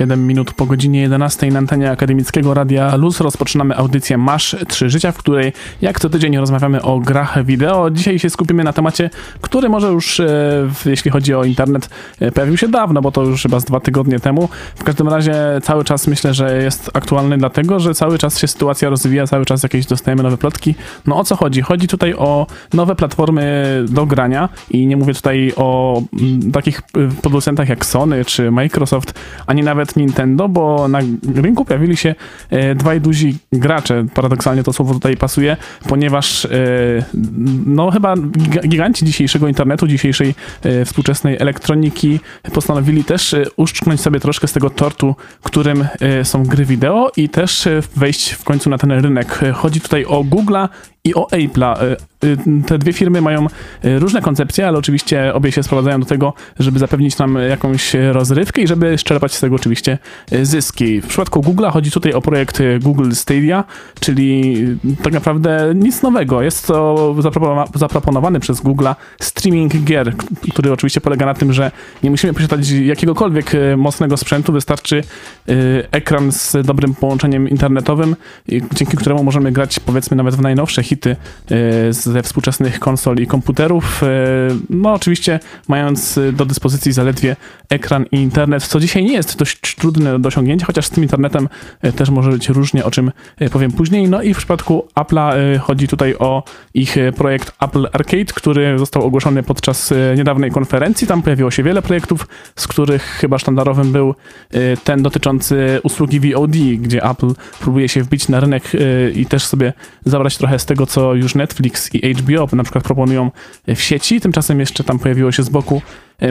7 minut po godzinie 11 na antenie Akademickiego Radia Luz rozpoczynamy audycję Masz 3 Życia, w której jak co tydzień rozmawiamy o grach wideo. Dzisiaj się skupimy na temacie, który może już, e, jeśli chodzi o internet, e, pojawił się dawno, bo to już chyba z dwa tygodnie temu. W każdym razie cały czas myślę, że jest aktualny dlatego, że cały czas się sytuacja rozwija, cały czas jakieś dostajemy nowe plotki. No o co chodzi? Chodzi tutaj o nowe platformy do grania i nie mówię tutaj o m, takich e, producentach jak Sony czy Microsoft, ani nawet Nintendo, bo na rynku pojawili się e, dwaj duzi gracze. Paradoksalnie to słowo tutaj pasuje, ponieważ e, no chyba giga- giganci dzisiejszego internetu, dzisiejszej e, współczesnej elektroniki postanowili też uszczknąć sobie troszkę z tego tortu, którym są gry wideo i też wejść w końcu na ten rynek. Chodzi tutaj o Google'a i o Apple'a. E, e, Te dwie firmy mają e, różne koncepcje, ale oczywiście obie się sprowadzają do tego, żeby zapewnić nam jakąś rozrywkę i żeby czerpać z tego oczywiście zyski. W przypadku Google'a chodzi tutaj o projekt Google Stadia, czyli tak naprawdę nic nowego. Jest to zaproponowa- zaproponowany przez Google'a streaming gier, który oczywiście polega na tym, że nie musimy posiadać jakiegokolwiek mocnego sprzętu, wystarczy ekran z dobrym połączeniem internetowym, dzięki któremu możemy grać powiedzmy nawet w najnowsze hity e, ze współczesnych konsol i komputerów. E, No oczywiście mając e, do dyspozycji zaledwie ekran i internet, co dzisiaj nie jest dość trudne do osiągnięcia, chociaż z tym internetem też może być różnie, o czym powiem później. No i w przypadku Apple'a chodzi tutaj o ich projekt Apple Arcade, który został ogłoszony podczas niedawnej konferencji. Tam pojawiło się wiele projektów, z których chyba sztandarowym był ten dotyczący usługi VOD, gdzie Apple próbuje się wbić na rynek i też sobie zabrać trochę z tego, co już Netflix i HBO na przykład proponują w sieci. Tymczasem jeszcze tam pojawiło się z boku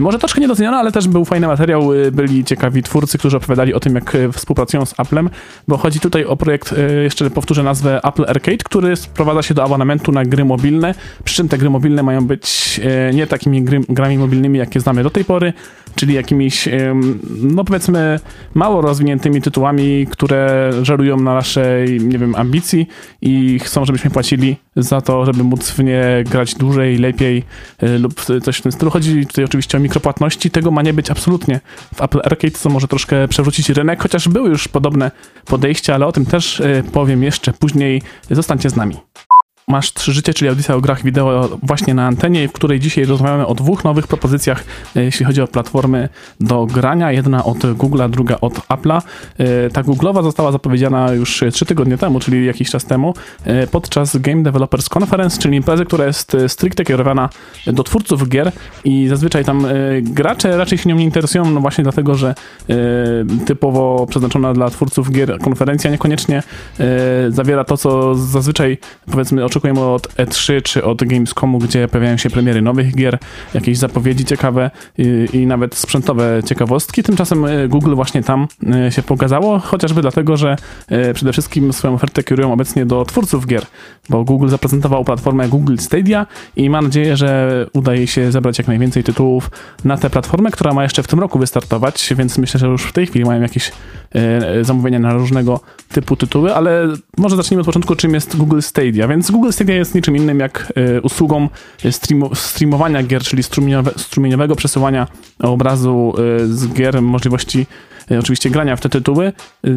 Może troszkę niedocenione, ale też był fajny materiał. e, Byli ciekawi twórcy, którzy opowiadali o tym, jak e, współpracują z Applem, bo chodzi tutaj o projekt, e, jeszcze powtórzę nazwę Apple Arcade, który sprowadza się do abonamentu na gry mobilne. Przy czym te gry mobilne mają być e, nie takimi gry, grami mobilnymi, jakie znamy do tej pory, czyli jakimiś, no powiedzmy, mało rozwiniętymi tytułami, które żerują na naszej, nie wiem, ambicji i chcą, żebyśmy płacili za to, żeby móc w nie grać dłużej, lepiej e, lub coś w tym stylu. Chodzi tutaj oczywiście o mikropłatności. Tego ma nie być absolutnie w Apple Arcade, co może troszkę przewrócić rynek, chociaż były już podobne podejścia, ale o tym też e, powiem jeszcze później. Zostańcie z nami. Masz trzy życie, czyli audycja o grach wideo właśnie na antenie, w której dzisiaj rozmawiamy o dwóch nowych propozycjach, e, jeśli chodzi o platformy do grania. Jedna od Google'a, druga od Apple'a. E, Ta Google'owa została zapowiedziana już trzy tygodnie temu, czyli jakiś czas temu, e, podczas Game Developers Conference, czyli imprezy, która jest stricte kierowana do twórców gier i zazwyczaj tam gracze raczej się nią nie interesują, no właśnie dlatego, że typowo przeznaczona dla twórców gier konferencja niekoniecznie zawiera to, co zazwyczaj powiedzmy oczekujemy od E3 czy od Gamescomu, gdzie pojawiają się premiery nowych gier, jakieś zapowiedzi ciekawe i, i nawet sprzętowe ciekawostki. Tymczasem e, Google właśnie tam e, się pokazało, chociażby dlatego, że e, przede wszystkim swoją ofertę kierują obecnie do twórców gier, bo Google zaprezentował platformę Google Stadia i ma nadzieję, że uda jej się zebrać jak najwięcej tytułów na tę platformę, która ma jeszcze w tym roku wystartować, więc myślę, że już w tej chwili mają jakieś zamówienia na różnego typu tytuły, ale może zacznijmy od początku, czym jest Google Stadia. Więc Google Stadia jest niczym innym jak e, usługą streamu, streamowania gier, czyli strumieniowe, strumieniowego przesyłania obrazu e, z gier, możliwości e, oczywiście grania w te tytuły. E,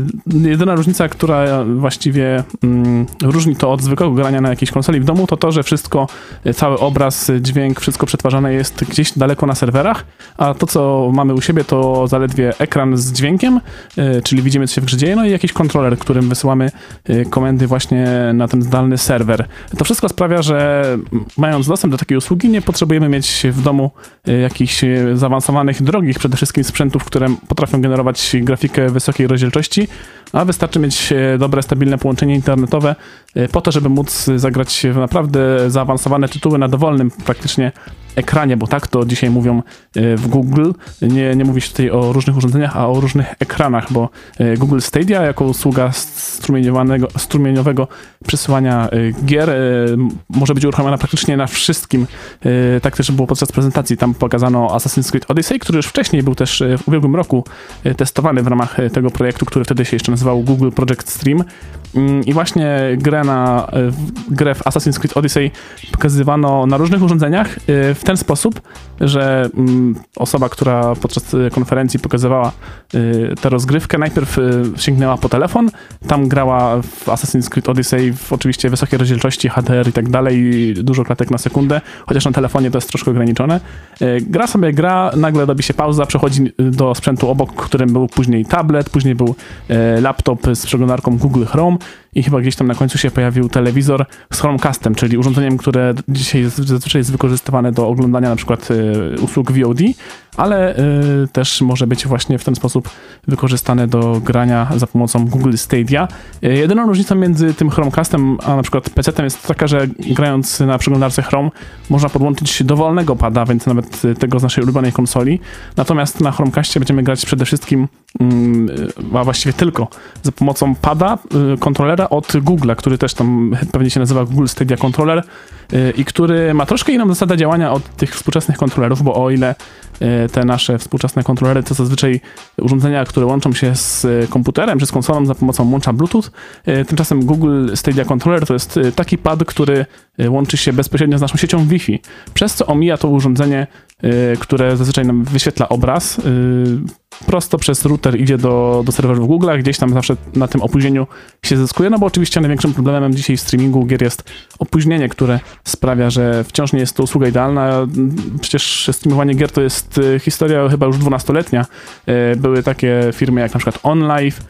Jedyna różnica, która właściwie mm, różni to od zwykłego grania na jakiejś konsoli w domu, to to, że wszystko, e, cały obraz, e, dźwięk, wszystko przetwarzane jest gdzieś daleko na serwerach, a to, co mamy u siebie, to zaledwie ekran z dźwiękiem, e, czyli widzimy, co się w grze dzieje, no i jakiś kontroler, którym wysyłamy e, komendy właśnie na ten zdalny serwer. To wszystko sprawia, że mając dostęp do takiej usługi, nie potrzebujemy mieć w domu e, jakichś e, zaawansowanych, drogich przede wszystkim sprzętów, które potrafią generować grafikę wysokiej rozdzielczości, a wystarczy mieć e, dobre, stabilne połączenie internetowe e, po to, żeby móc zagrać w naprawdę zaawansowane tytuły na dowolnym praktycznie ekranie, bo tak to dzisiaj mówią e, w Google. Nie, nie mówi się tutaj o różnych urządzeniach, a o różnych ekranach, bo e, Google Stadia jako usługa strumieniowanego, strumieniowego przesyłania e, gier może być uruchomiona praktycznie na wszystkim. Tak też było podczas prezentacji. Tam pokazano Assassin's Creed Odyssey, który już wcześniej był też w ubiegłym roku testowany w ramach tego projektu, który wtedy się jeszcze nazywał nazywał Google Project Stream. Mm, I właśnie grę, na, grę w Assassin's Creed Odyssey pokazywano na różnych urządzeniach w ten sposób, że mm, osoba, która podczas konferencji pokazywała tę rozgrywkę, najpierw sięgnęła po telefon, tam grała w Assassin's Creed Odyssey w oczywiście wysokiej rozdzielczości, HDR i tak dalej, dużo klatek na sekundę, chociaż na telefonie to jest troszkę ograniczone. Gra sobie gra, nagle robi się pauza, przechodzi do sprzętu obok, którym był później tablet, później był laptop z przeglądarką Google Chrome i chyba gdzieś tam na końcu się pojawił telewizor z Chromecastem, czyli urządzeniem, które dzisiaj zazwyczaj jest wykorzystywane do oglądania na przykład y, usług VOD, ale y, też może być właśnie w ten sposób wykorzystane do grania za pomocą Google Stadia. Y, jedyną różnicą między tym Chromecastem a na przykład PC-tem jest taka, że grając na przeglądarce Chrome można podłączyć dowolnego pada, więc nawet tego z naszej ulubionej konsoli. Natomiast na Chromecastie będziemy grać przede wszystkim, mm, a właściwie tylko za pomocą pada, kontrolera od Google'a, który też tam pewnie się nazywa Google Stadia Controller i który ma troszkę inną zasadę działania od tych współczesnych kontrolerów, bo o ile E, te nasze współczesne kontrolery to zazwyczaj urządzenia, które łączą się z komputerem czy z konsolą za pomocą łącza Bluetooth. E, tymczasem Google Stadia Controller to jest e, taki pad, który łączy się bezpośrednio z naszą siecią Wi-Fi, przez co omija to urządzenie, które zazwyczaj nam wyświetla obraz prosto przez router idzie do, do serwerów Google, gdzieś tam zawsze na tym opóźnieniu się zyskuje, no bo oczywiście największym problemem dzisiaj w streamingu gier jest opóźnienie, które sprawia, że wciąż nie jest to usługa idealna. Przecież streamowanie gier to jest y, historia chyba już dwunastoletnia. Y, były takie firmy jak na przykład OnLive,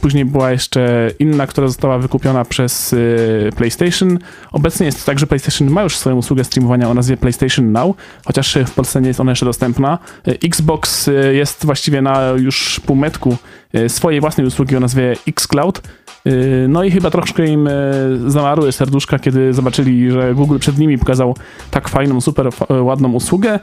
później była jeszcze inna, która została wykupiona przez e, PlayStation. Obecnie jest tak, że PlayStation ma już swoją usługę streamowania o nazwie PlayStation Now, chociaż w Polsce nie jest ona jeszcze dostępna. E, Xbox jest właściwie na już półmetku swojej własnej usługi o nazwie Xcloud. No i chyba troszkę im zamarły serduszka, kiedy zobaczyli, że Google przed nimi pokazał tak fajną, super ładną usługę.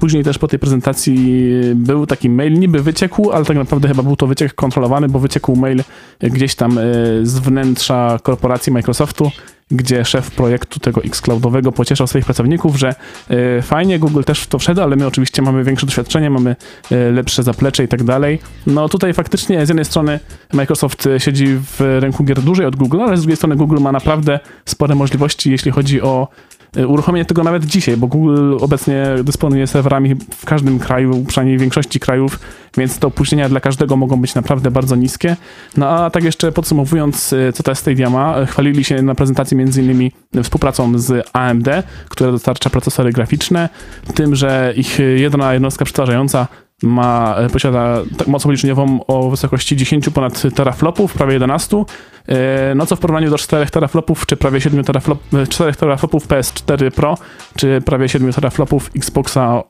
Później też po tej prezentacji był taki mail, niby wyciekł, ale tak naprawdę chyba był to wyciek kontrolowany, bo wyciekł mail gdzieś tam e, z wnętrza korporacji Microsoftu, gdzie szef projektu tego Xcloudowego pocieszał swoich pracowników, że e, fajnie, Google też w to wszedł, ale my oczywiście mamy większe doświadczenie, mamy e, lepsze zaplecze i tak dalej. No tutaj faktycznie z jednej strony Microsoft siedzi w ręku gier dłużej od Google, ale z drugiej strony Google ma naprawdę spore możliwości, jeśli chodzi o E, uruchomienie tego nawet dzisiaj, bo Google obecnie dysponuje serwerami w każdym kraju, przynajmniej w większości krajów, więc te opóźnienia dla każdego mogą być naprawdę bardzo niskie. No a tak jeszcze podsumowując, e, co ta Stadia ma, e, chwalili się na prezentacji innymi współpracą z AMD, która dostarcza procesory graficzne, tym, że ich jedna jednostka przetwarzająca ma, posiada moc obliczeniową o wysokości 10 ponad teraflopów, prawie 11, E, no co w porównaniu do 4 teraflopów, czy prawie 7 teraflop, 4 teraflopów PS4 Pro, czy prawie 7 teraflopów Xboxa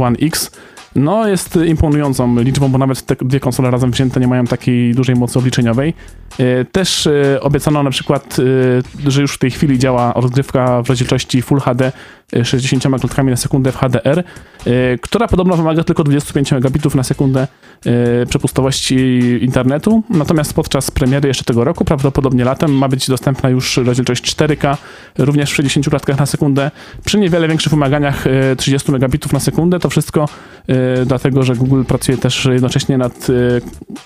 One X, no jest imponującą liczbą, bo nawet te dwie konsole razem wzięte nie mają takiej dużej mocy obliczeniowej. E, też e, obiecano na przykład, że już w tej chwili działa rozgrywka w rozdzielczości Full HD 60 klatkami na sekundę w HDR, która podobno wymaga tylko 25 megabitów na sekundę przepustowości internetu. Natomiast podczas premiery jeszcze tego roku prawdopodobnie latem, ma być dostępna już rozdzielczość 4K, również w 60 klatkach na sekundę, przy niewiele większych wymaganiach 30 e, megabitów na sekundę. To wszystko e, dlatego, że Google pracuje też jednocześnie nad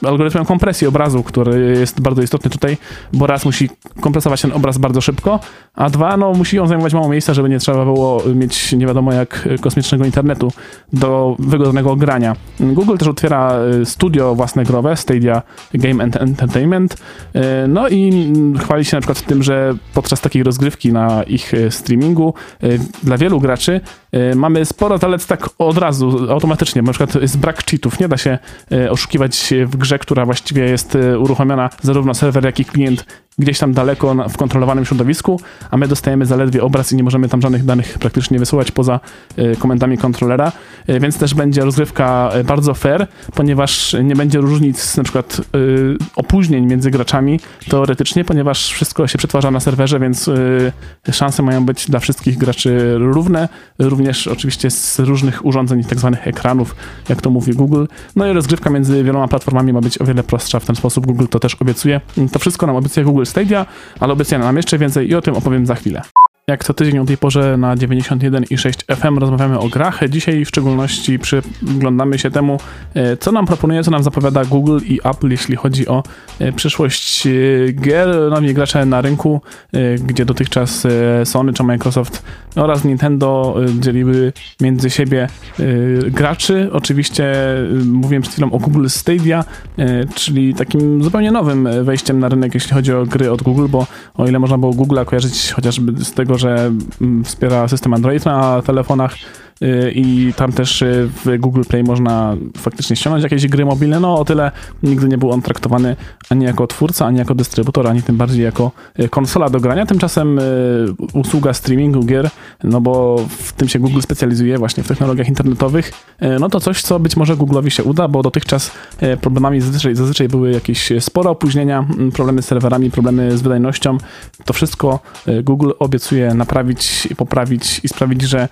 e, algorytmem kompresji obrazu, który jest bardzo istotny tutaj, bo raz musi kompresować ten obraz bardzo szybko, a dwa, no musi on zajmować mało miejsca, żeby nie trzeba było mieć nie wiadomo jak kosmicznego internetu do wygodnego grania. Google też otwiera studio własne growe, Stadia Game Entertainment, no i chwali się na przykład tym, że podczas takiej rozgrywki na ich e, streamingu dla wielu graczy mamy sporo zalet tak od razu, automatycznie. Na przykład jest brak cheatów. Nie da się oszukiwać w grze, która właściwie jest uruchomiona zarówno serwer, jak i klient gdzieś tam daleko w kontrolowanym środowisku, a my dostajemy zaledwie obraz i nie możemy tam żadnych danych praktycznie wysyłać poza y, komendami kontrolera, y, więc też będzie rozgrywka y, bardzo fair, ponieważ nie będzie różnic na przykład opóźnień między graczami teoretycznie, ponieważ wszystko się przetwarza na serwerze, więc szanse mają być dla wszystkich graczy równe, również oczywiście z różnych urządzeń, tak zwanych ekranów, jak to mówi Google. No i rozgrywka między wieloma platformami ma być o wiele prostsza w ten sposób. Google to też obiecuje. To wszystko nam obiecuje Google Stadia, ale obecnie nam jeszcze więcej i o tym opowiem za chwilę. Jak co tydzień o tej porze na 91,6 FM rozmawiamy o grach. Dzisiaj w szczególności przyglądamy się temu, e, co nam proponuje, co nam zapowiada Google i Apple, jeśli chodzi o e, przyszłość e, gier. Nowi gracze na rynku, gdzie dotychczas Sony czy Microsoft oraz Nintendo dzieliły między siebie graczy. Oczywiście mówiłem przed chwilą o Google Stadia, czyli takim zupełnie nowym wejściem na rynek, jeśli chodzi o gry od Google, bo o ile można było Google'a kojarzyć chociażby z tego, że mm, wspiera system Android na telefonach, i tam też y, w Google Play można faktycznie ściągnąć jakieś gry mobilne. No o tyle nigdy nie był on traktowany ani jako twórca, ani jako dystrybutor, ani tym bardziej jako y, konsola do grania. Tymczasem usługa streamingu gier, no bo w tym się Google specjalizuje właśnie w technologiach internetowych, no to coś, co być może Google'owi się uda, bo dotychczas problemami zazwyczaj, zazwyczaj były jakieś spore opóźnienia, problemy z serwerami, problemy z wydajnością. To wszystko Google obiecuje naprawić, poprawić i sprawić, że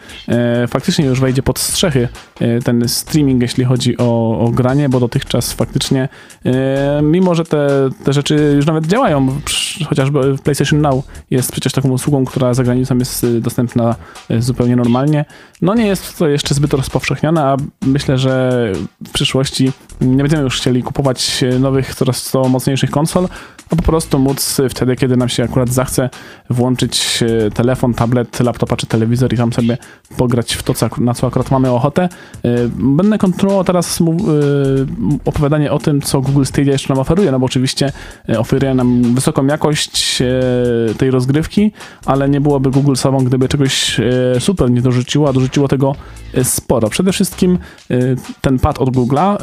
faktycznie faktycznie już wejdzie pod strzechy e, ten streaming, jeśli chodzi o, o granie, bo dotychczas faktycznie, e, mimo że te, te rzeczy już nawet działają, chociażby PlayStation Now jest przecież taką usługą, która za granicą jest e, dostępna zupełnie normalnie, no nie jest to jeszcze zbyt rozpowszechnione, a myślę, że w przyszłości nie będziemy już chcieli kupować nowych, coraz to mocniejszych konsol, a po prostu móc wtedy, kiedy nam się akurat zachce włączyć telefon, tablet, laptopa czy telewizor i tam sobie pograć w to, co na co akurat mamy ochotę. Y, będę kontynuował teraz y, opowiadanie o tym, co Google Stadia jeszcze nam oferuje, no bo oczywiście y, oferuje nam wysoką jakość tej rozgrywki, ale nie byłoby Google sobą, gdyby czegoś super nie dorzuciło, a dorzuciło tego sporo. Przede wszystkim ten pad od Google'a,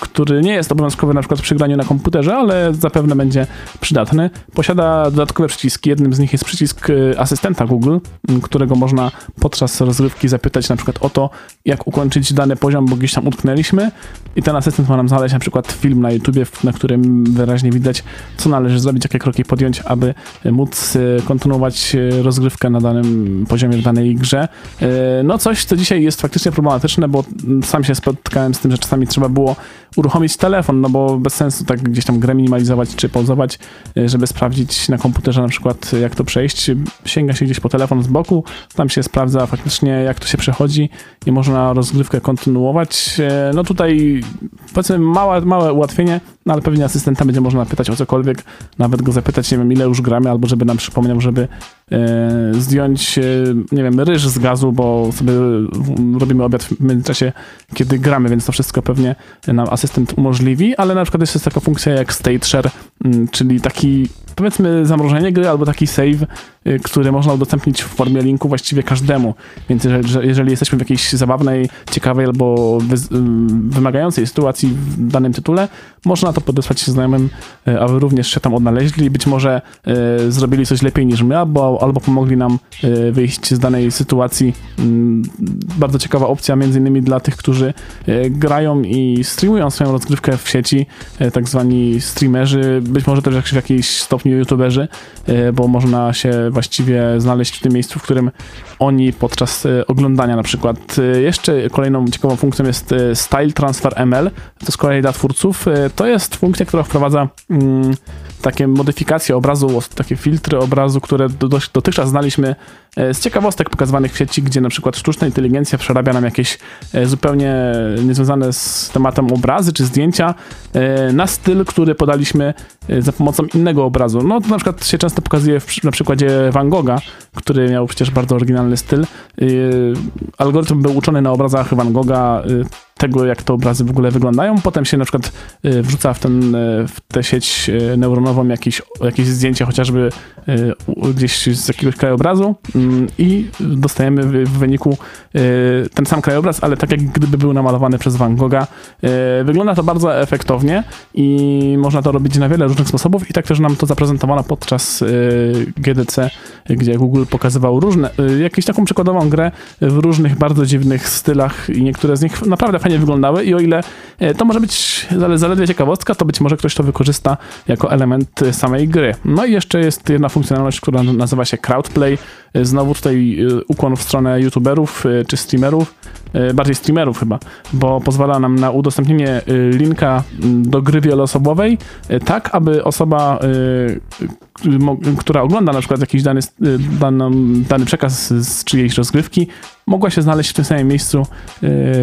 który nie jest obowiązkowy na przykład przy graniu na komputerze, ale zapewne będzie przydatny. Posiada dodatkowe przyciski. Jednym z nich jest przycisk asystenta Google, którego można podczas rozgrywki zapytać na przykład o to, jak ukończyć dany poziom, bo gdzieś tam utknęliśmy i ten asystent ma nam znaleźć na przykład film na YouTubie, na którym wyraźnie widać, co należy zrobić, jakie kroki podjąć, aby móc e, kontynuować e, rozgrywkę na danym poziomie w danej grze. E, no coś, co dzisiaj jest faktycznie problematyczne, bo sam się spotkałem z tym, że czasami trzeba było uruchomić telefon, no bo bez sensu tak gdzieś tam grę minimalizować czy pauzować, żeby sprawdzić na komputerze na przykład jak to przejść. Sięga się gdzieś po telefon z boku, tam się sprawdza faktycznie jak to się przechodzi i można rozgrywkę kontynuować. E, no tutaj powiedzmy małe, małe ułatwienie, no ale pewnie asystenta będzie można pytać o cokolwiek, nawet go zapytać, nie wiem, ile już gramy, albo żeby nam przypomniał, żeby e, zdjąć, e, nie wiem, ryż z gazu, bo sobie robimy obiad w międzyczasie, kiedy gramy, więc to wszystko pewnie nam asystent umożliwi, ale na przykład jest taka funkcja jak state share, mm, czyli taki powiedzmy zamrożenie gry albo taki save, y, który można udostępnić w formie linku właściwie każdemu. Więc jeżeli, jeżeli jesteśmy w jakiejś zabawnej, ciekawej albo wy, wymagającej sytuacji w danym tytule, można to podesłać znajomym, y, aby również się tam odnaleźli. Być może y, zrobili coś lepiej niż my, albo, albo pomogli nam wyjść z danej sytuacji. Y, bardzo ciekawa opcja, między innymi dla tych, którzy grają i streamują swoją rozgrywkę w sieci, tak zwani streamerzy, być może też w jakiejś stopniu youtuberzy, e, bo można się właściwie znaleźć w tym miejscu, w którym oni podczas e, oglądania na przykład. E, jeszcze kolejną ciekawą funkcją jest Style Transfer ML, to z kolei dla twórców. To jest funkcja, która wprowadza mm, takie modyfikacje obrazu, takie filtry obrazu, które dotychczas znaliśmy z ciekawostek pokazywanych w sieci, gdzie na przykład sztuczna inteligencja przerabia nam jakieś zupełnie niezwiązane z tematem obrazy czy zdjęcia na styl, który podaliśmy za pomocą innego obrazu. No to na przykład się często pokazuje w, na przykładzie Van Gogha, który miał przecież bardzo oryginalny styl. Algorytm był uczony na obrazach Van Gogha, tego, jak te obrazy w ogóle wyglądają. Potem się na przykład y, wrzuca w, ten, y, w tę sieć y, neuronową jakieś, jakieś zdjęcie chociażby gdzieś z jakiegoś krajobrazu mm, i dostajemy w wyniku ten sam krajobraz, ale tak jak gdyby był namalowany przez Van Gogha. Wygląda to bardzo efektownie i można to robić na wiele różnych sposobów i tak też nam to zaprezentowano podczas GDC, gdzie Google pokazywał różne, jakąś taką przykładową grę w różnych bardzo dziwnych stylach i niektóre z nich naprawdę fajnie wyglądały i o ile e, to może być zaledwie ciekawostka, to być może ktoś to wykorzysta jako element samej gry. No i jeszcze jest jedna funkcjonalność, która nazywa się Crowdplay. Znowu tutaj ukłon w stronę youtuberów czy streamerów, bardziej streamerów chyba, bo pozwala nam na udostępnienie linka do gry wieloosobowej, tak aby osoba, która ogląda na przykład jakiś dany, dany, przekaz z czyjejś rozgrywki, mogła się znaleźć w tym samym miejscu, e,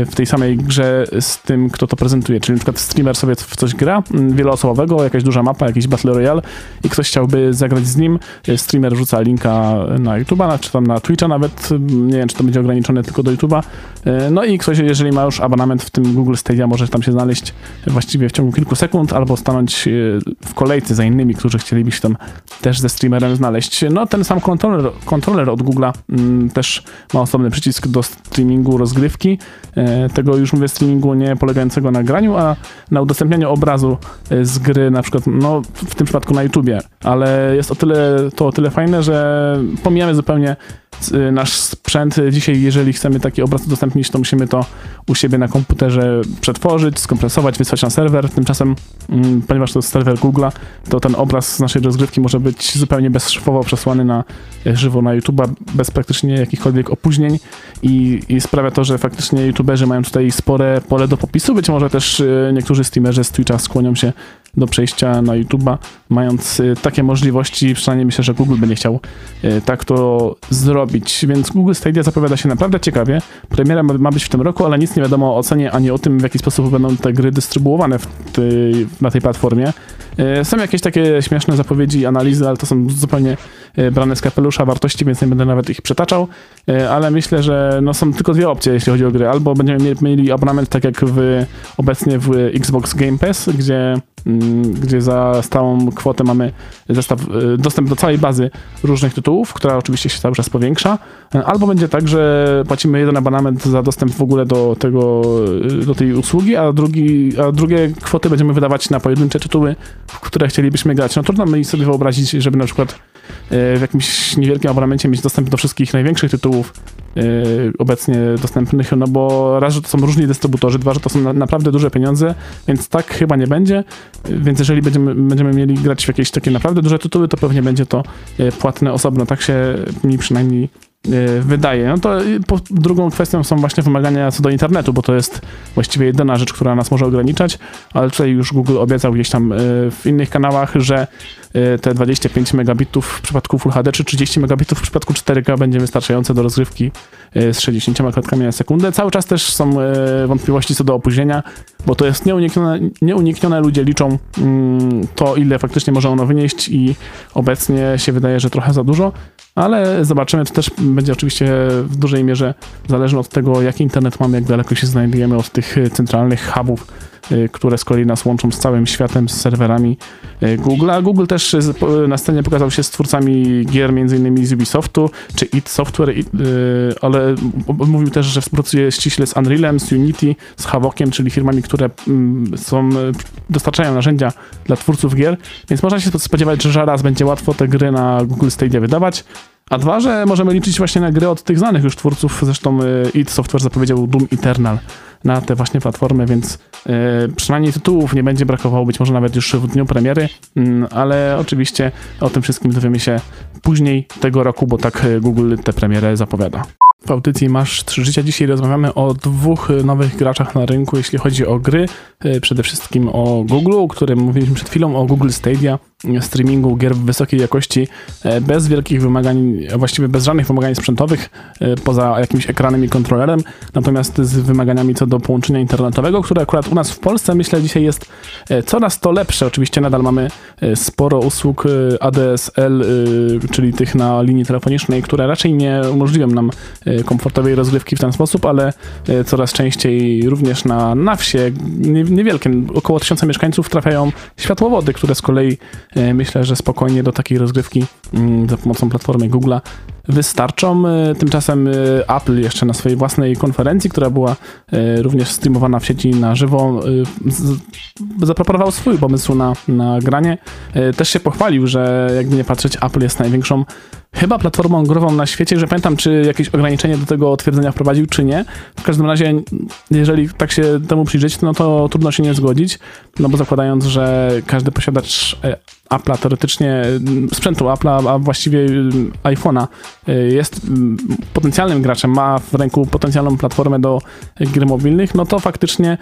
w tej samej grze z tym, kto to prezentuje. Czyli na przykład streamer sobie w coś gra, wieloosobowego, jakaś duża mapa, jakiś Battle Royale i ktoś chciałby zagrać z nim, e, streamer rzuca linka na YouTube'a, czy tam na Twitcha nawet, nie wiem, czy to będzie ograniczone tylko do YouTube'a. E, no i ktoś, jeżeli ma już abonament w tym Google Stadia, może tam się znaleźć właściwie w ciągu kilku sekund, albo stanąć w kolejce za innymi, którzy chcieliby się tam też ze streamerem znaleźć. No ten sam kontroler, kontroler od Google'a mm, też ma osobny przycisk do streamingu rozgrywki. E, tego już mówię streamingu nie polegającego na graniu, a na udostępnianiu obrazu z gry, na przykład, no w tym przypadku na YouTubie. Ale jest o tyle, to o tyle fajne, że pomijamy zupełnie Y, nasz sprzęt. Dzisiaj, jeżeli chcemy taki obraz udostępnić, to musimy to u siebie na komputerze przetworzyć, skompresować, wysłać na serwer. Tymczasem, mm, ponieważ to jest serwer Google'a, to ten obraz z naszej rozgrywki może być zupełnie bezszyfrowo przesłany na e, żywo na YouTube'a, bez praktycznie jakichkolwiek opóźnień i, i sprawia to, że faktycznie YouTuberzy mają tutaj spore pole do popisu. Być może też e, niektórzy streamerzy z Twitcha skłonią się do przejścia na YouTube'a, mając y, takie możliwości, przynajmniej myślę, że Google będzie chciał y, tak to zrobić. Więc Google Stadia zapowiada się naprawdę ciekawie. Premiera ma być w tym roku, ale nic nie wiadomo o cenie ani o tym, w jaki sposób będą te gry dystrybuowane tej, na tej platformie. Y, są jakieś takie śmieszne zapowiedzi, analizy, ale to są zupełnie brane z kapelusza wartości, więc nie będę nawet ich przetaczał, ale myślę, że no, są tylko dwie opcje, jeśli chodzi o gry. Albo będziemy mieli abonament tak jak w, obecnie w Xbox Game Pass, gdzie gdzie za stałą kwotę mamy zestaw, y, dostęp do całej bazy różnych tytułów, która oczywiście się cały czas powiększa, albo będzie tak, że płacimy jeden abonament za dostęp w ogóle do tego, y, do tej usługi, a, drugi, a drugie kwoty będziemy wydawać na pojedyncze tytuły, w które chcielibyśmy grać. No trudno mi sobie wyobrazić, żeby na przykład w jakimś niewielkim abonamencie mieć dostęp do wszystkich największych tytułów obecnie dostępnych, no bo raz, że to są różni dystrybutorzy, dwa, że to są na, naprawdę duże pieniądze, więc tak chyba nie będzie. Więc jeżeli będziemy, będziemy mieli grać w jakieś takie naprawdę duże tytuły, to pewnie będzie to e, płatne osobno. Tak się mi przynajmniej e, wydaje. No to drugą kwestią są właśnie wymagania co do internetu, bo to jest właściwie jedyna rzecz, która nas może ograniczać, ale tutaj już Google obiecał gdzieś tam e, w innych kanałach, że te 25 megabitów w przypadku Full HD czy 30 megabitów w przypadku 4K będzie wystarczające do rozgrywki z 60 klatkami na sekundę. Cały czas też są wątpliwości co do opóźnienia, bo to jest nieuniknione, nieuniknione ludzie liczą mm, to, ile faktycznie może ono wynieść i obecnie się wydaje, że trochę za dużo, ale zobaczymy, to też będzie oczywiście w dużej mierze zależne od tego, jaki internet mamy, jak daleko się znajdujemy od tych centralnych hubów które z kolei nas łączą z całym światem, z serwerami y, Google. A Google też na scenie pokazał się z twórcami gier, m.in. z Ubisoftu, czy id Software, y, ale mówił też, że współpracuje ściśle z Unrealem, z Unity, z Havokiem, czyli firmami, które są, dostarczają narzędzia dla twórców gier, więc można się spodziewać, że raz będzie łatwo te gry na Google Stadia wydawać, a dwa, że możemy liczyć właśnie na gry od tych znanych już twórców, zresztą id Software zapowiedział Doom Eternal, na te właśnie platformy, więc yy, przynajmniej tytułów nie będzie brakowało, być może nawet już w dniu premiery, yy, ale oczywiście o tym wszystkim dowiemy się później tego roku, bo tak e, Google tę premierę zapowiada. W audycji Masz 3 Życia dzisiaj rozmawiamy o dwóch nowych graczach na rynku, jeśli chodzi o gry. Przede wszystkim o Google, o którym mówiliśmy przed chwilą, o Google Stadia, streamingu gier wysokiej jakości, bez wielkich wymagań, właściwie bez żadnych wymagań sprzętowych, poza jakimś ekranem i kontrolerem, natomiast z wymaganiami co do połączenia internetowego, które akurat u nas w Polsce myślę dzisiaj jest e, coraz to lepsze. Oczywiście nadal mamy e, sporo usług e, ADSL, czyli tych na linii telefonicznej, które raczej nie umożliwią nam komfortowej rozgrywki w ten sposób, ale coraz częściej również na, na wsie, niewielkie, około tysiąca mieszkańców trafiają światłowody, które z kolei myślę, że spokojnie do takiej rozgrywki mm, za pomocą platformy Google'a wystarczą. E, tymczasem e, Apple jeszcze na swojej własnej konferencji, która była e, również streamowana w sieci na żywo, zaproponował swój pomysł na, na granie. Też się pochwalił, że jakby nie patrzeć, Apple jest największą chyba platformą grową na świecie, że pamiętam, czy jakieś ograniczenie do tego twierdzenia wprowadził, czy nie. W każdym razie, jeżeli tak się temu przyjrzeć, no to trudno się nie zgodzić, no bo zakładając, że każdy posiadacz Apple'a, teoretycznie sprzętu Apple'a, a właściwie iPhone'a jest potencjalnym graczem, ma w ręku potencjalną platformę do gier mobilnych, no to faktycznie,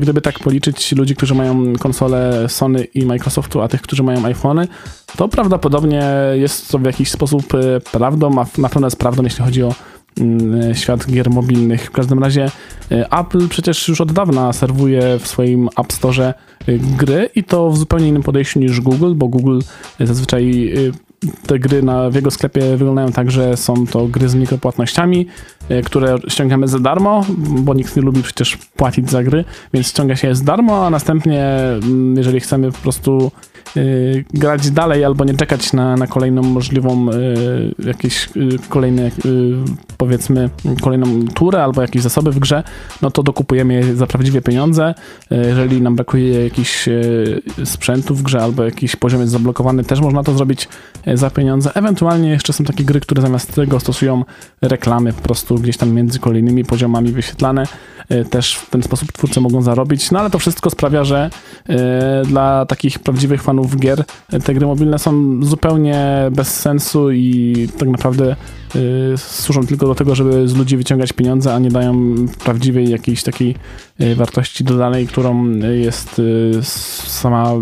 gdyby tak policzyć ludzi, którzy mają konsole Sony i Microsoftu, a tych, którzy mają iPhony, to prawdopodobnie jest to w jakiś sposób prawdą, a na pewno jest prawdą, jeśli chodzi o Mm, świat gier mobilnych. W każdym razie e, Apple przecież już od dawna serwuje w swoim App Store gry i to w zupełnie innym podejściu niż Google, bo Google zazwyczaj te gry na, w jego sklepie wyglądają tak, że są to gry z mikropłatnościami, które ściągamy za darmo, bo nikt nie lubi przecież płacić za gry, więc ściąga się je za darmo, a następnie, mm, jeżeli chcemy po prostu Y, grać dalej albo nie czekać na, na kolejną możliwą y, jakieś y, kolejne powiedzmy kolejną turę albo jakieś zasoby w grze, no to dokupujemy je za prawdziwe pieniądze. Jeżeli nam brakuje jakichś sprzętu w grze albo jakiś poziom jest zablokowany, też można to zrobić za pieniądze. Ewentualnie jeszcze są takie gry, które zamiast tego stosują reklamy po prostu gdzieś tam między kolejnymi poziomami wyświetlane. Też w ten sposób twórcy mogą zarobić, no ale to wszystko sprawia, że dla takich prawdziwych fanów fanów gier, te gry mobilne są zupełnie bez sensu i tak naprawdę y, służą tylko do tego, żeby z ludzi wyciągać pieniądze, a nie dają prawdziwej jakiejś takiej wartości dodanej, którą jest y, sama,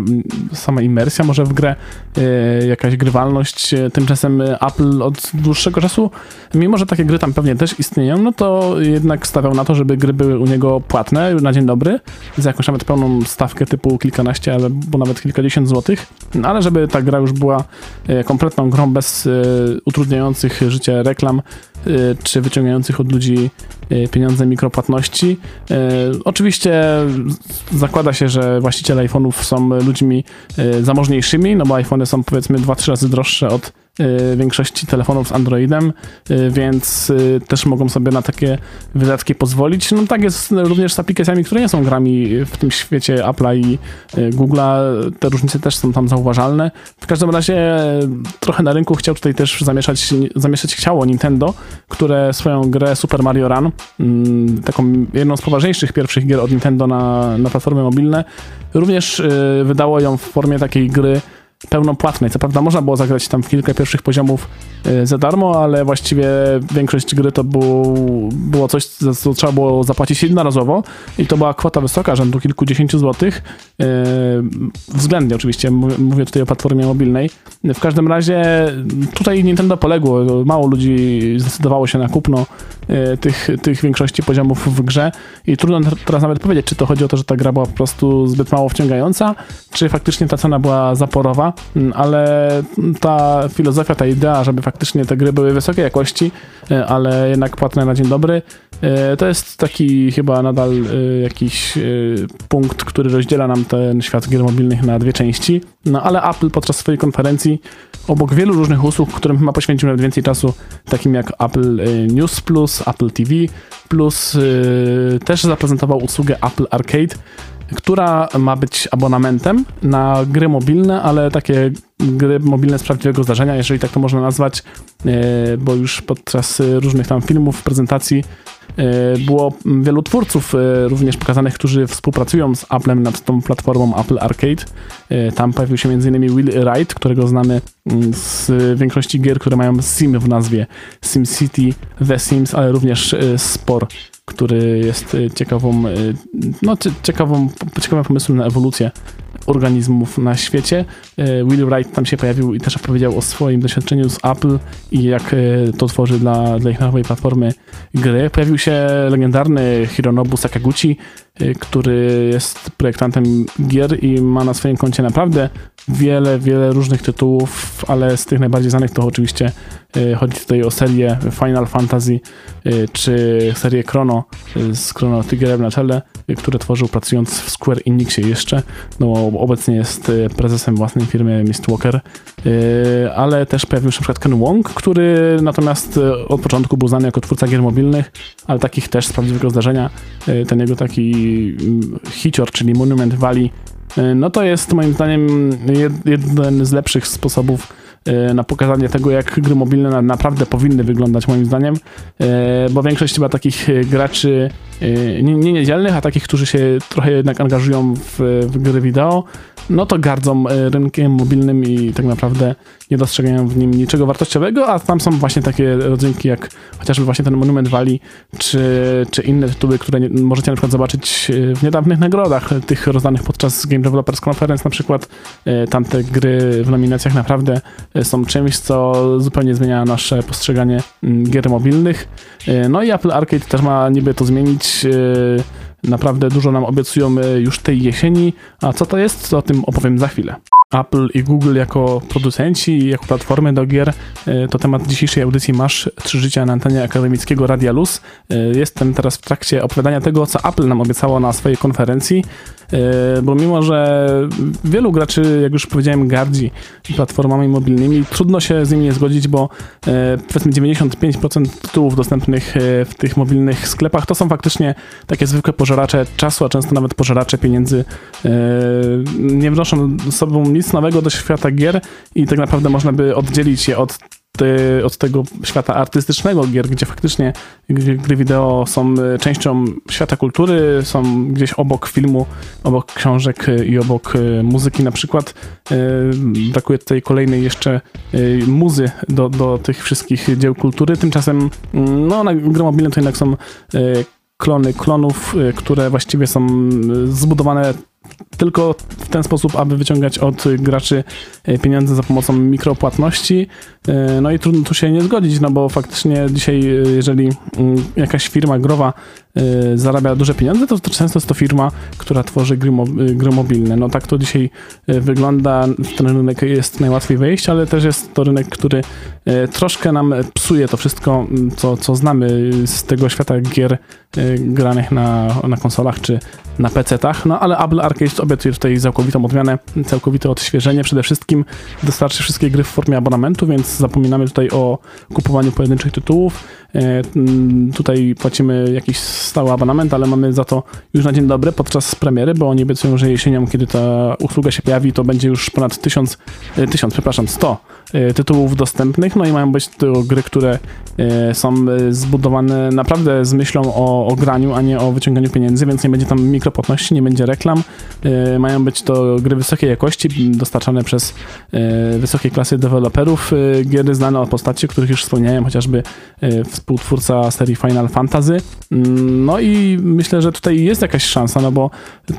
sama imersja może w grę, y, jakaś grywalność. Tymczasem Apple od dłuższego czasu, mimo że takie gry tam pewnie też istnieją, no to jednak stawiał na to, żeby gry były u niego płatne na dzień dobry, za jakąś nawet pełną stawkę typu kilkanaście albo nawet kilkadziesiąt złotych, no ale żeby ta gra już była kompletną grą bez utrudniających życie reklam, Y, czy wyciągających od ludzi y, pieniądze mikropłatności. Y, oczywiście zakłada się, że właściciele iPhone'ów są ludźmi zamożniejszymi, no bo iPhone'y są powiedzmy 2-3 razy droższe od większości telefonów z Androidem, więc też mogą sobie na takie wydatki pozwolić. No tak jest również z aplikacjami, które nie są grami w tym świecie Apple'a i Google'a. Te różnice też są tam zauważalne. W każdym razie trochę na rynku chciał tutaj też zamieszać, zamieszać chciało Nintendo, które swoją grę Super Mario Run, mm, taką jedną z poważniejszych pierwszych gier od Nintendo na, na platformy mobilne, również y, wydało ją w formie takiej gry pełnopłatnej. Co prawda można było zagrać tam w kilka pierwszych poziomów y, za darmo, ale właściwie większość gry to było, było coś, za co trzeba było zapłacić jednorazowo i to była kwota wysoka, rzędu kilkudziesięciu złotych, y, względnie oczywiście, mówię tutaj o platformie mobilnej. W każdym razie tutaj Nintendo poległo, mało ludzi zdecydowało się na kupno y, tych, tych większości poziomów w grze i trudno teraz nawet powiedzieć, czy to chodzi o to, że ta gra była po prostu zbyt mało wciągająca, czy faktycznie ta cena była zaporowa, mm, ale ta filozofia, ta idea, żeby faktycznie te gry były wysokiej jakości, y, ale jednak płatne na dzień dobry, y, to jest taki chyba nadal jakiś punkt, który rozdziela nam ten świat gier mobilnych na dwie części. No ale Apple podczas swojej konferencji obok wielu różnych usług, którym chyba poświęcił nawet więcej czasu, takim jak Apple News Plus, Apple TV Plus, też zaprezentował usługę Apple Arcade, która ma być abonamentem na gry mobilne, ale takie gry mobilne z prawdziwego zdarzenia, jeżeli tak to można nazwać, e, bo już podczas różnych tam filmów, prezentacji e, było wielu twórców e, również pokazanych, którzy współpracują z Applem nad tą platformą Apple Arcade. Tam pojawił się m.in. Will Wright, którego znamy mm, z większości gier, które mają Sim w nazwie. SimCity, The Sims, ale również Spore który jest ciekawą, no, ciekawą, ciekawym pomysłem na ewolucję organizmów na świecie. E, Will Wright tam się pojawił i też opowiedział o swoim doświadczeniu z Apple i jak to tworzy dla, dla ich nowej platformy gry. Pojawił się legendarny Hironobu Sakaguchi, który jest projektantem gier i ma na swoim koncie naprawdę wiele, wiele różnych tytułów, ale z tych najbardziej znanych to oczywiście chodzi tutaj o serię Final Fantasy czy serię Chrono z Chrono Triggerem na czele, które tworzył pracując w Square Enixie jeszcze. No, obecnie jest prezesem własnej firmy Mistwalker, ale też pojawił się przykład Ken Wong, który natomiast od początku był znany jako twórca gier mobilnych, ale takich też z prawdziwego zdarzenia. Ten jego taki hicior, czyli Monument Valley, no to jest moim zdaniem jeden z lepszych sposobów na pokazanie tego, jak gry mobilne naprawdę powinny wyglądać moim zdaniem, bo większość chyba takich graczy nie, nie niedzielnych, a takich, którzy się trochę jednak angażują w, w gry wideo, no to gardzą e, rynkiem mobilnym i tak naprawdę nie dostrzegają w nim niczego wartościowego, a tam są właśnie takie rodzynki jak chociażby właśnie ten Monument Valley, czy, czy inne tytuły, które nie, możecie na przykład zobaczyć w niedawnych nagrodach, tych rozdanych podczas Game Developers Conference na przykład. Tamte gry w nominacjach naprawdę są czymś, co zupełnie zmienia nasze postrzeganie mm, gier mobilnych. No i Apple Arcade też ma niby to zmienić. Naprawdę dużo nam obiecują już tej jesieni. A co to jest, to o tym opowiem za chwilę. Apple i Google jako producenci i jako platformy do gier e, to temat dzisiejszej audycji Masz trzy życia na antenie akademickiego Radia Luz. E, jestem teraz w trakcie opowiadania tego, co Apple nam obiecało na swojej konferencji, e, bo mimo, że wielu graczy, jak już powiedziałem, gardzi platformami mobilnymi, trudno się z nimi nie zgodzić, bo powiedzmy 95% tytułów dostępnych w tych mobilnych sklepach to są faktycznie takie zwykłe pożeracze czasu, a często nawet pożeracze pieniędzy. Nie wnoszą sobą nic nowego do świata gier i tak naprawdę można by oddzielić je od od tego świata artystycznego gier, gdzie faktycznie gry wideo są e, częścią świata kultury, są gdzieś obok filmu, obok książek e, i obok e, muzyki na przykład. Brakuje tutaj kolejnej jeszcze muzy do, do tych wszystkich dzieł kultury. Tymczasem mm, no, na gry mobilne to jednak są klony klonów, które właściwie są zbudowane tylko w ten sposób, aby wyciągać od graczy e, pieniądze za pomocą mikropłatności. E, no i trudno tu się nie zgodzić, no bo faktycznie dzisiaj, e, jeżeli mm, jakaś firma growa zarabia duże pieniądze, to, to często jest to firma, która tworzy gry, gry mobilne. No tak to dzisiaj wygląda. Ten rynek jest najłatwiej wejść, ale też jest to rynek, który troszkę nam psuje to wszystko, co, co znamy z tego świata gier granych na, na konsolach czy na PC-tach. No ale Apple Arcade obiecuje tutaj całkowitą odmianę, całkowite odświeżenie. Przede wszystkim dostarczy wszystkie gry w formie abonamentu, więc zapominamy tutaj o kupowaniu pojedynczych tytułów. E, tutaj płacimy jakiś stały abonament, ale mamy za to już na dzień dobry podczas premiery, bo oni obiecują, że jesienią, kiedy ta usługa się pojawi, to będzie już ponad 1000, 1000 e, przepraszam, 100 e, tytułów dostępnych, no i mają być to gry, które są zbudowane naprawdę z myślą o, o graniu, a nie o wyciąganiu pieniędzy, więc nie będzie tam mikropłatności, nie będzie reklam. Mają być to gry wysokiej jakości, dostarczane przez wysokiej klasy deweloperów, gry znane o postaci, których już wspomniałem, chociażby współtwórca serii Final Fantasy. Mm, no i myślę, że tutaj jest jakaś szansa, no bo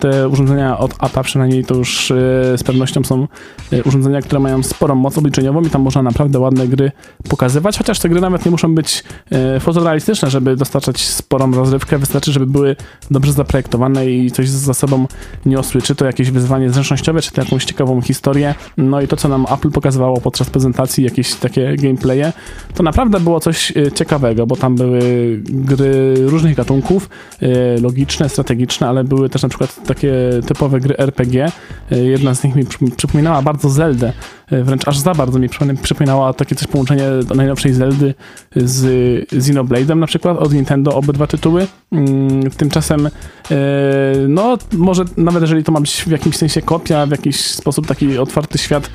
te urządzenia od ATA przynajmniej to już e, z pewnością są e, urządzenia, które mają sporą moc obliczeniową i tam można naprawdę ładne gry pokazywać, chociaż te gry nawet nie muszą być e, fotorealistyczne, żeby dostarczać sporą rozrywkę, wystarczy, żeby były dobrze zaprojektowane i coś za sobą niosły, czy to jakieś wyzwanie zręcznościowe, czy to jakąś ciekawą historię. No i to, co nam Apple pokazywało podczas prezentacji, jakieś takie gameplaye, to naprawdę było coś ciekawego bo tam były gry różnych gatunków, e, logiczne, strategiczne, ale były też na przykład takie typowe gry RPG. E, jedna z nich mi przypominała bardzo Zeldę, e, wręcz aż za bardzo mi przypominała takie coś połączenie najnowszej Zeldy z Xenoblade'em na przykład od Nintendo, obydwa tytuły. Mm, tymczasem no może nawet jeżeli to ma być w jakimś sensie kopia, w jakiś sposób taki otwarty świat,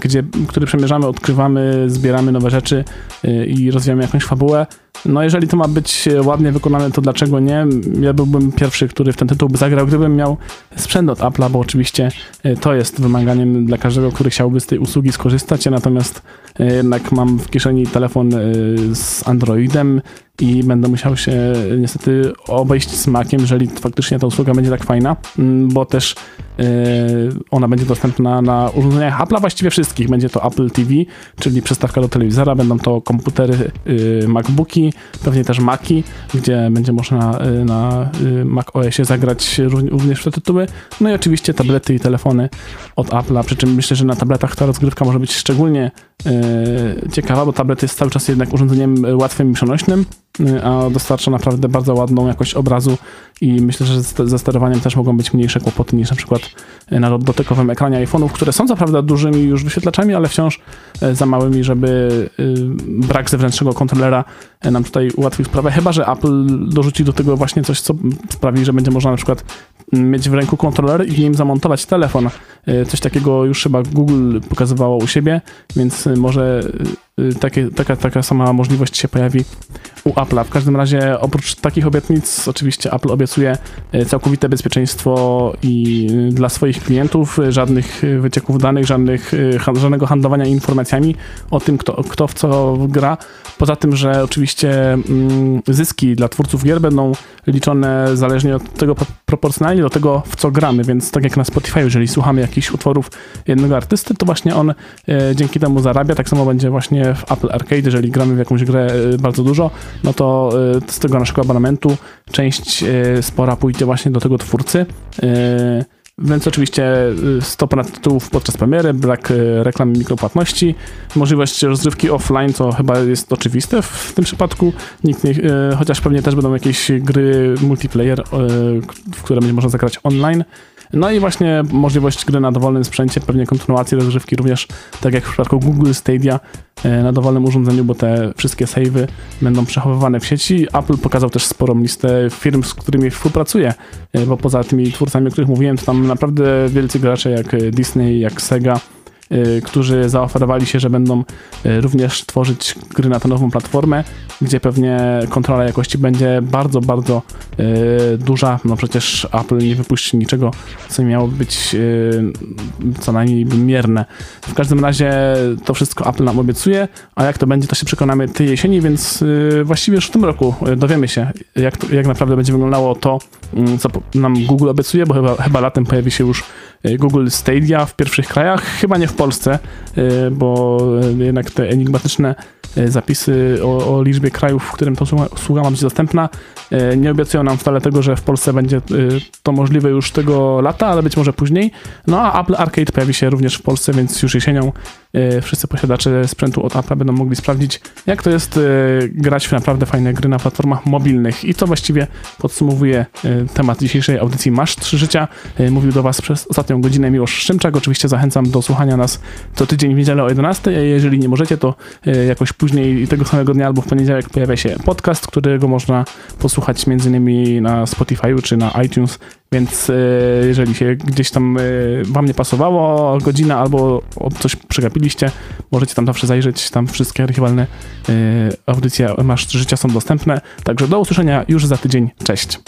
gdzie, który przemierzamy, odkrywamy, zbieramy nowe rzeczy i rozwijamy jakąś fabułę, no jeżeli to ma być ładnie wykonane, to dlaczego nie? Ja byłbym pierwszy, który w ten tytuł by zagrał, gdybym miał sprzęt od Apple'a, bo oczywiście e, to jest wymaganiem dla każdego, który chciałby z tej usługi skorzystać. Ja natomiast e, jednak mam w kieszeni telefon e, z Androidem i będę musiał się niestety obejść smakiem, jeżeli faktycznie ta usługa będzie tak fajna, mm, bo też ona będzie dostępna na urządzeniach Apple'a, właściwie wszystkich. Będzie to Apple TV, czyli przystawka do telewizora, będą to komputery, MacBooki, pewnie też Maci, gdzie będzie można na Mac OSie zagrać również te tytuły, no i oczywiście tablety i telefony od Apple'a, przy czym myślę, że na tabletach ta rozgrywka może być szczególnie ciekawa, bo tablet jest cały czas jednak urządzeniem łatwym i przenośnym, a dostarcza naprawdę bardzo ładną jakość obrazu i myślę, że ze sterowaniem też mogą być mniejsze kłopoty niż na przykład na dotykowym ekranie iPhone'ów, które są co prawda dużymi już wyświetlaczami, ale wciąż e, za małymi, żeby brak zewnętrznego kontrolera nam tutaj ułatwił sprawę, chyba że Apple dorzuci do tego właśnie coś, co sprawi, że będzie można na przykład mieć w ręku kontroler i nim zamontować telefon. Coś takiego już chyba Google pokazywało u siebie, więc może y, takie, taka, taka sama możliwość się pojawi u Apple'a. W każdym razie oprócz takich obietnic oczywiście Apple obiecuje całkowite bezpieczeństwo i dla swoich klientów żadnych wycieków danych, żadnych, żadnego handlowania informacjami o tym, kto, kto w co gra. Poza tym, że oczywiście mm, zyski dla twórców gier będą liczone zależnie od tego, proporcjonalnie do tego, w co gramy, więc tak jak na Spotify, jeżeli słuchamy jakichś utworów jednego artysty, to właśnie on dzięki temu zarabia, tak samo będzie właśnie w Apple Arcade, jeżeli gramy w jakąś grę bardzo dużo, no to z tego naszego abonamentu część spora pójdzie właśnie do tego twórcy. Więc oczywiście 100 ponad tytułów podczas premiery, brak reklam i mikropłatności, możliwość rozrywki offline, co chyba jest oczywiste w tym przypadku. Nikt nie, chociaż pewnie też będą jakieś gry multiplayer, w które będzie można zagrać online. No i właśnie możliwość gry na dowolnym sprzęcie, pewnie kontynuacji rozgrywki również, tak jak w przypadku Google Stadia, e, na dowolnym urządzeniu, bo te wszystkie savey będą przechowywane w sieci. Apple pokazał też sporą listę firm, z którymi współpracuje, e, bo poza tymi twórcami, o których mówiłem, to tam naprawdę wielcy gracze jak Disney, jak Sega, którzy zaoferowali się, że będą y, również tworzyć gry na tę nową platformę, gdzie pewnie kontrola jakości będzie bardzo, bardzo y, duża. No przecież Apple nie wypuści niczego, co miało być co najmniej mierne. W każdym razie to wszystko Apple nam obiecuje, a jak to będzie, to się przekonamy tej jesieni, więc właściwie już w tym roku dowiemy się, jak, jak naprawdę będzie wyglądało to, co nam Google obiecuje, bo chyba, chyba latem pojawi się już Google Stadia w pierwszych krajach, chyba nie w Polsce, y, bo y, jednak te enigmatyczne zapisy o, o, liczbie krajów, w którym to usługa ma być dostępna, nie obiecują nam wcale tego, że w Polsce będzie to możliwe już tego lata, ale być może później. No a Apple Arcade pojawi się również w Polsce, więc już jesienią wszyscy posiadacze sprzętu od Apple będą mogli sprawdzić, jak to jest grać w naprawdę fajne gry na platformach mobilnych. I to właściwie podsumowuje temat dzisiejszej audycji Masz 3 Życia. Mówił do Was przez ostatnią godzinę Miłosz Szymczak. Oczywiście zachęcam do słuchania nas co tydzień w niedzielę o 11. Jeżeli nie możecie, to e, jakoś później tego samego dnia albo w poniedziałek pojawia się podcast, którego można posłuchać m.in. na Spotify czy na iTunes. Więc e, jeżeli się gdzieś tam e, wam nie pasowało godzina albo coś przegapiliście, możecie tam zawsze zajrzeć. Tam wszystkie archiwalne audycje Masz Życia są dostępne. Także do usłyszenia już za tydzień. Cześć.